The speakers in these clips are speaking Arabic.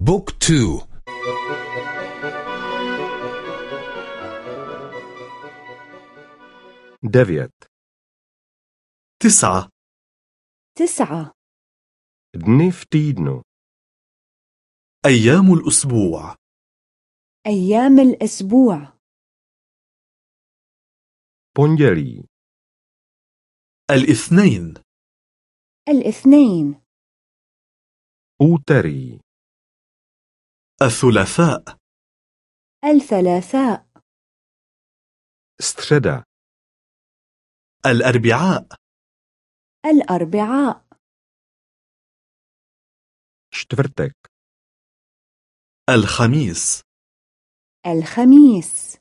بوك تو. devět, تسعة. تسعة. týdnu, أيام الأسبوع. أيام الأسبوع. pondělí, الاثنين. الاثنين. úterý, الثلاثاء. الثلاثاء. Středa, الأربعاء. الأربعاء. Čtvrtek, الخميس. الخميس.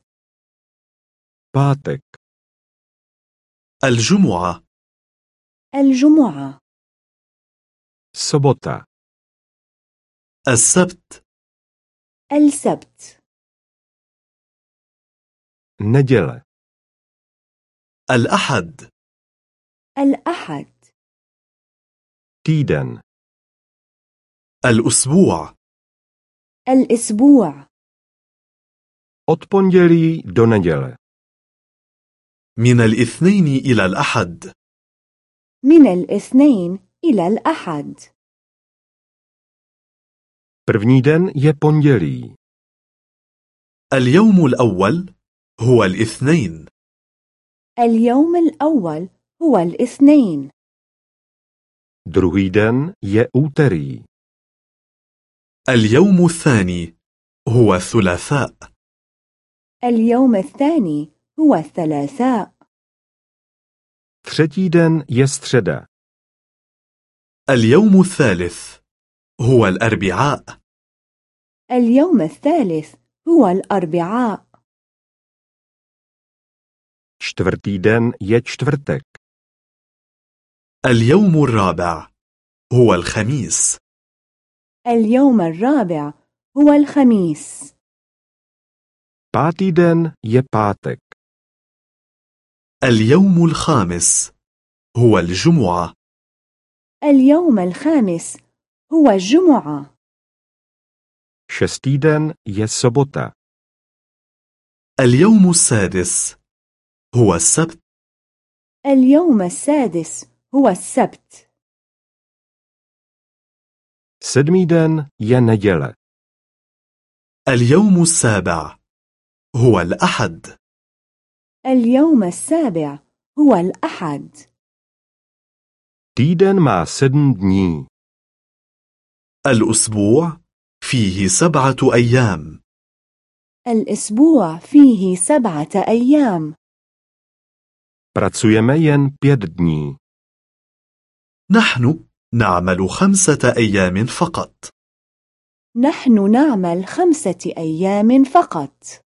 Pátek, الجمعة. الجمعة. Sobota, السبت. السبت. neděle, الأحد. الأحد. týden, الأسبوع. الأسبوع. od pondělí do neděle, من الاثنين إلى الأحد. من الاثنين إلى الأحد. První den je pondělí, اليوم الأول هو الاثنين. اليوم الأول هو الاثنين. Druhý den je úterý, اليوم الثاني هو الثلاثاء اليوم الثاني هو الثلاثاء třetí den je středa, اليوم الثالث هو الأربعاء. اليوم الثالث هو الأربعاء. Čtvrtý den je čtvrtek, اليوم الرابع هو الخميس. اليوم الرابع هو الخميس. Pátý den je pátek, اليوم الخامس هو الجمعة. اليوم الخامس هو الجمعة šestý den je sobota, اليوم السادس. هو السبت. اليوم السادس. هو السبت. sedmý den je neděle, اليوم السابع. هو الأحد. اليوم السابع. هو الأحد. týden má sedm dní, الأسبوع فيه سبعة أيام. الأسبوع فيه سبعة أيام. Pracujeme jen pět dní. نحن نعمل خمسة أيام فقط. نحن نعمل خمسة أيام فقط.